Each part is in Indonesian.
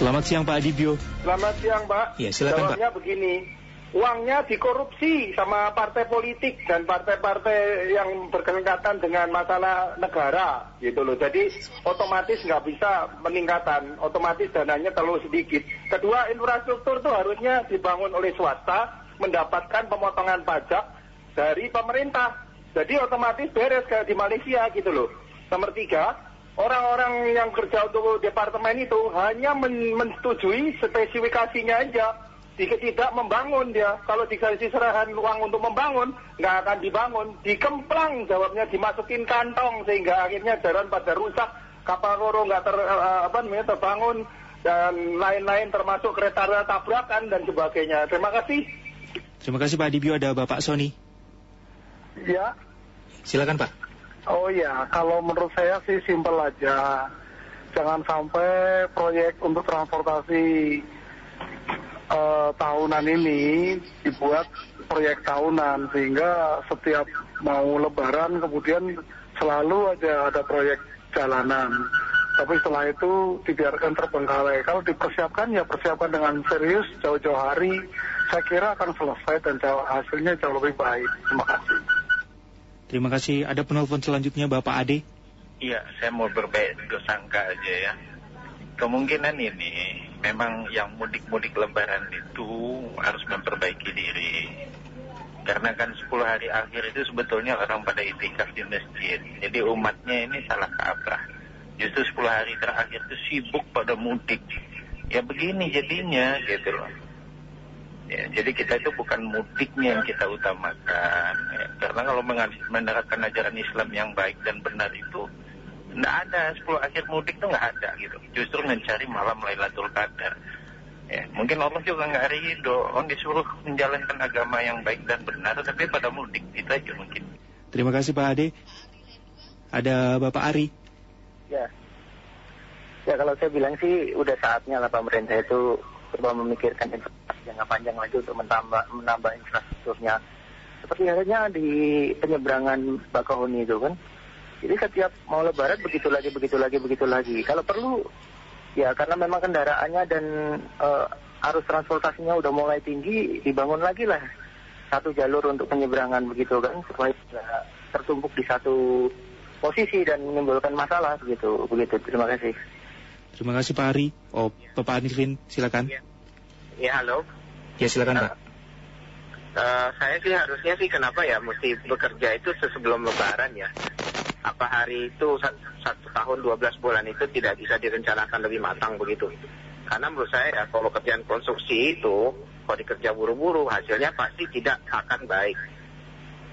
Selamat siang Pak Adibio. Selamat siang Pak. Ya, silakan, Jawabnya begini, uangnya dikorupsi sama partai politik dan partai-partai yang berkaitan dengan masalah negara gitu loh. Jadi otomatis nggak bisa meningkatan, otomatis dananya terlalu sedikit. Kedua, infrastruktur itu harusnya dibangun oleh swasta, mendapatkan pemotongan pajak dari pemerintah. Jadi otomatis beres kayak di Malaysia gitu loh. Nomor tiga, orang-orang yang kerja untuk departemen itu hanya men mensetujui spesifikasinya aja. Jika tidak membangun dia, kalau dikasih serahan uang untuk membangun, nggak akan dibangun. Dikemplang jawabnya, dimasukin kantong sehingga akhirnya jalan pada rusak, kapal roro nggak ter, uh, apa namanya terbangun dan lain-lain termasuk kereta rel tabrakan dan sebagainya. Terima kasih. Terima kasih Pak Adibio. Ada Bapak Sony. Ya, Silakan Pak. Oh ya, kalau menurut saya sih simpel aja. Jangan sampai proyek untuk transportasi eh, tahunan ini dibuat proyek tahunan sehingga setiap mau lebaran kemudian selalu aja ada proyek jalanan. Tapi setelah itu dibiarkan terbengkalai. Kalau dipersiapkan ya persiapkan dengan serius jauh-jauh hari. Saya kira akan selesai dan jauh, hasilnya jauh lebih baik. Terima kasih. Terima kasih. Ada penelpon selanjutnya Bapak Ade. Iya, saya mau berbaik sangka aja ya. Kemungkinan ini memang yang mudik-mudik lebaran itu harus memperbaiki diri. Karena kan 10 hari akhir itu sebetulnya orang pada itikaf di masjid. Jadi umatnya ini salah kaprah. Justru 10 hari terakhir itu sibuk pada mudik. Ya begini jadinya gitu loh. Ya, jadi kita itu bukan mudiknya yang kita utamakan. Ya, karena kalau menerapkan ajaran Islam yang baik dan benar itu nggak ada 10 akhir mudik itu nggak ada gitu. Justru mencari malam Lailatul Qadar. Ya, mungkin Allah juga nggak ridho. Orang disuruh menjalankan agama yang baik dan benar, tapi pada mudik itu aja mungkin. Terima kasih Pak Ade. Ada Bapak Ari. Ya. Ya kalau saya bilang sih udah saatnya lah pemerintah itu coba memikirkan investasi jangka panjang lagi untuk menambah menambah infrastrukturnya. Seperti halnya di penyeberangan Bakahuni itu kan. Jadi setiap mau lebaran begitu lagi, begitu lagi, begitu lagi. Kalau perlu ya karena memang kendaraannya dan eh, arus transportasinya udah mulai tinggi, dibangun lagi lah satu jalur untuk penyeberangan begitu kan supaya tidak tertumpuk di satu posisi dan menimbulkan masalah begitu begitu terima kasih Terima kasih Pak Ari. Oh, Bapak Anifin, silakan. Ya halo, Ya, silakan Pak. Eh, saya sih harusnya sih kenapa ya mesti bekerja itu sebelum lebaran ya. Apa hari itu sa- satu tahun 12 bulan itu tidak bisa direncanakan lebih matang begitu. Karena menurut saya ya kalau kerjaan konstruksi itu kalau dikerja buru-buru hasilnya pasti tidak akan baik.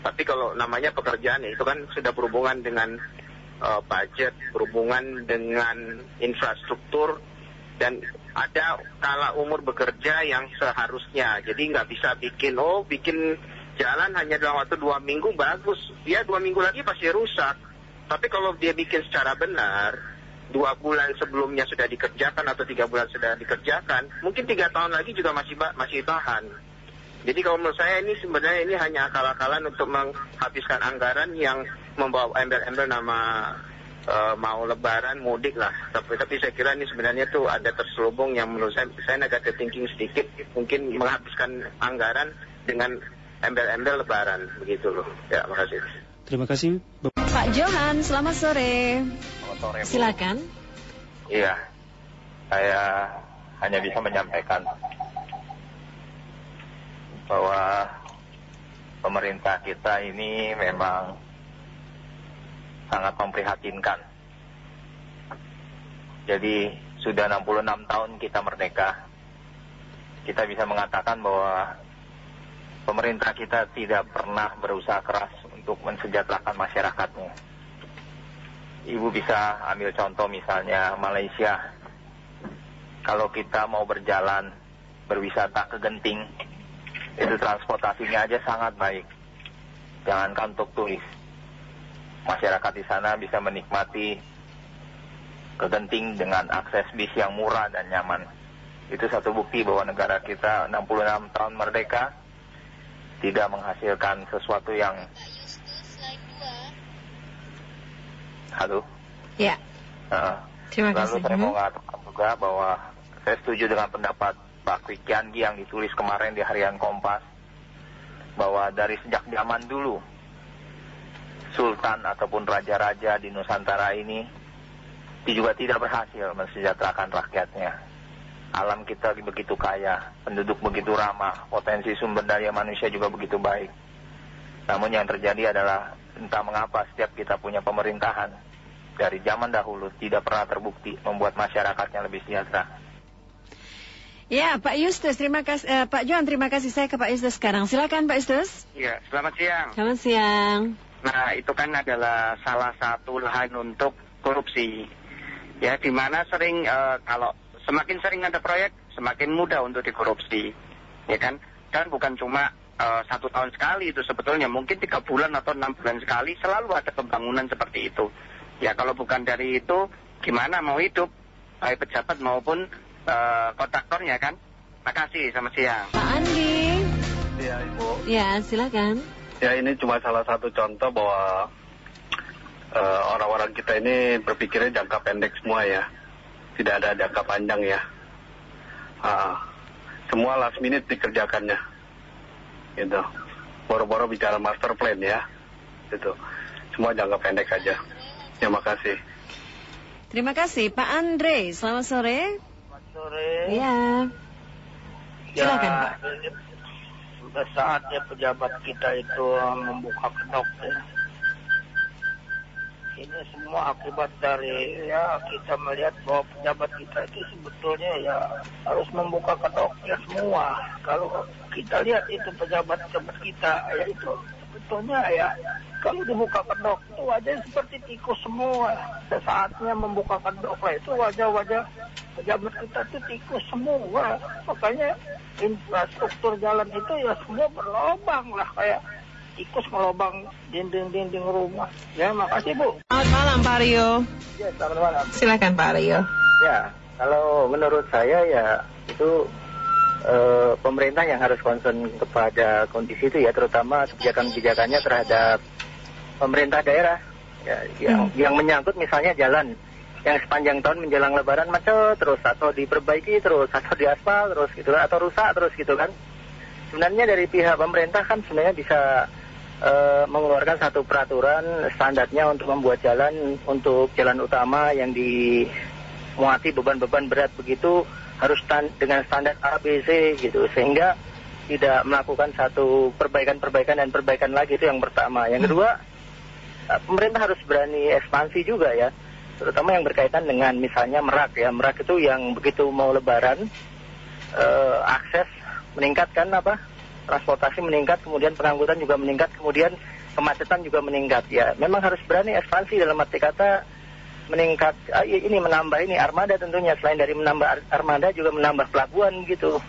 Tapi kalau namanya pekerjaan ya, itu kan sudah berhubungan dengan eh, budget, berhubungan dengan infrastruktur dan ada kala umur bekerja yang seharusnya. Jadi nggak bisa bikin, oh bikin jalan hanya dalam waktu dua minggu bagus. Ya dua minggu lagi pasti rusak. Tapi kalau dia bikin secara benar, dua bulan sebelumnya sudah dikerjakan atau tiga bulan sudah dikerjakan, mungkin tiga tahun lagi juga masih masih tahan. Jadi kalau menurut saya ini sebenarnya ini hanya akal-akalan untuk menghabiskan anggaran yang membawa embel-embel nama eh, mau lebaran mudik lah. Tapi tapi saya kira ini sebenarnya tuh ada terselubung yang menurut saya saya negative thinking sedikit mungkin menghabiskan anggaran dengan embel-embel lebaran begitu loh. Ya, makasih. Terima kasih Bapak. Pak Johan, selamat sore. Selamat sore, Bu. Silakan. Iya, saya hanya bisa menyampaikan bahwa pemerintah kita ini memang sangat memprihatinkan. Jadi sudah 66 tahun kita merdeka, kita bisa mengatakan bahwa pemerintah kita tidak pernah berusaha keras untuk mensejahterakan masyarakatnya. Ibu bisa ambil contoh misalnya Malaysia. Kalau kita mau berjalan, berwisata ke Genting, itu transportasinya aja sangat baik. Jangankan untuk turis. Masyarakat di sana bisa menikmati ke Genting dengan akses bis yang murah dan nyaman. Itu satu bukti bahwa negara kita 66 tahun merdeka tidak menghasilkan sesuatu yang Halo. Ya, terima Lalu kasih. saya mau mengatakan juga bahwa Saya setuju dengan pendapat Pak Kwikiangi yang ditulis kemarin di Harian Kompas bahwa dari sejak zaman dulu sultan ataupun raja-raja di Nusantara ini juga tidak berhasil mensejahterakan rakyatnya. Alam kita begitu kaya, penduduk begitu ramah, potensi sumber daya manusia juga begitu baik. Namun yang terjadi adalah entah mengapa setiap kita punya pemerintahan dari zaman dahulu tidak pernah terbukti membuat masyarakatnya lebih sejahtera. Ya, Pak Yustus, terima kasih. Eh, Pak Johan, terima kasih. Saya ke Pak Yustus sekarang. Silakan, Pak Yustus. Ya, selamat siang. Selamat siang. Nah, itu kan adalah salah satu lahan untuk korupsi. Ya, di mana sering uh, kalau semakin sering ada proyek, semakin mudah untuk dikorupsi. Ya kan? Dan bukan cuma uh, satu tahun sekali itu sebetulnya, mungkin tiga bulan atau enam bulan sekali selalu ada pembangunan seperti itu. Ya, kalau bukan dari itu, gimana mau hidup? Baik pejabat maupun uh, kontraktornya kan. Makasih, selamat siang. Pak Andi. Ya, Ibu. Ya, silakan. Ya, ini cuma salah satu contoh bahwa uh, orang-orang kita ini berpikirnya jangka pendek semua ya. Tidak ada jangka panjang ya. Uh, semua last minute dikerjakannya. Gitu. Boro-boro bicara master plan ya. Gitu. Semua jangka pendek aja. Terima kasih. Terima kasih, Pak Andre. Selamat sore. sore. Iya. Silakan, Pak. Sudah saatnya pejabat kita itu membuka kedok ya. Ini semua akibat dari ya kita melihat bahwa pejabat kita itu sebetulnya ya harus membuka kedoknya semua. Kalau kita lihat itu pejabat-pejabat kita ya itu sebetulnya ya kalau dibuka kedok itu wajahnya seperti tikus semua. Saatnya membuka kedok lah itu wajah-wajah pejabat kita itu tikus semua. Makanya infrastruktur jalan itu ya semua berlobang lah kayak tikus melobang dinding-dinding rumah. Ya makasih Bu. Selamat malam, Pak Rio. Ya, selamat malam. Silakan, Pak Rio. Ya, kalau menurut saya ya itu eh, pemerintah yang harus concern kepada kondisi itu ya, terutama kebijakan-kebijakannya terhadap pemerintah daerah ya, yang yang menyangkut misalnya jalan yang sepanjang tahun menjelang Lebaran macet terus atau diperbaiki terus atau diaspal terus gitu kan, atau rusak terus gitu kan. Sebenarnya dari pihak pemerintah kan sebenarnya bisa eh, mengeluarkan satu peraturan standarnya untuk membuat jalan untuk jalan utama yang dimuati beban-beban berat begitu harus stan- dengan standar ABC gitu sehingga tidak melakukan satu perbaikan-perbaikan dan perbaikan lagi itu yang pertama. Yang kedua eh, pemerintah harus berani ekspansi juga ya, terutama yang berkaitan dengan misalnya Merak ya. Merak itu yang begitu mau Lebaran eh, akses meningkatkan apa transportasi meningkat, kemudian pengangkutan juga meningkat, kemudian kemacetan juga meningkat ya. Memang harus berani ekspansi dalam arti kata meningkat ah, ini menambah ini armada tentunya selain dari menambah ar- armada juga menambah pelabuhan gitu.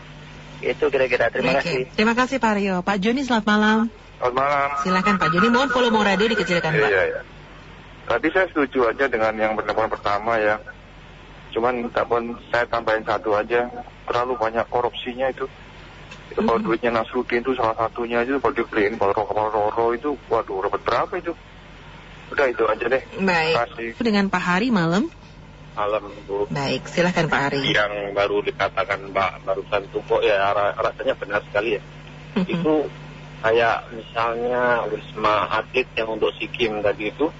Itu kira-kira. Terima Oke. kasih. Terima kasih, Pak Rio. Pak Joni, selamat malam. Selamat malam. Silakan, Pak Joni. Mohon volume radio dikecilkan, Pak. Iya, iya. Tadi saya setuju aja dengan yang pendapat pertama ya. Cuman tapi saya tambahin satu aja. Terlalu banyak korupsinya itu. Itu kalau duitnya Nasruddin itu salah satunya aja kalau dibeliin kalau kapal roro itu, waduh dapat berapa itu? Udah itu aja deh. Baik. Kasih. Dengan Pak Hari malam. malam Bu. Baik, silakan Pak Hari. Yang baru dikatakan Mbak barusan itu kok ya ra- rasanya benar sekali ya. Itu kayak misalnya Wisma Atlet yang untuk Sikim tadi itu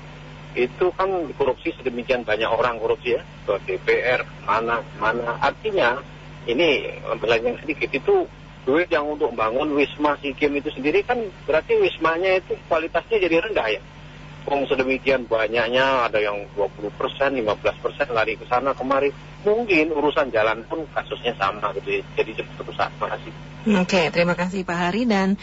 itu kan korupsi sedemikian banyak orang korupsi ya ke DPR mana mana artinya ini belajar sedikit itu duit yang untuk bangun Wisma Sikim itu sendiri kan berarti wismanya itu kualitasnya jadi rendah ya Wong sedemikian banyaknya ada yang 20 persen, 15 persen lari ke sana kemari. Mungkin urusan jalan pun kasusnya sama gitu ya. Jadi. Terima kasih. Oke, terima kasih Pak Hari dan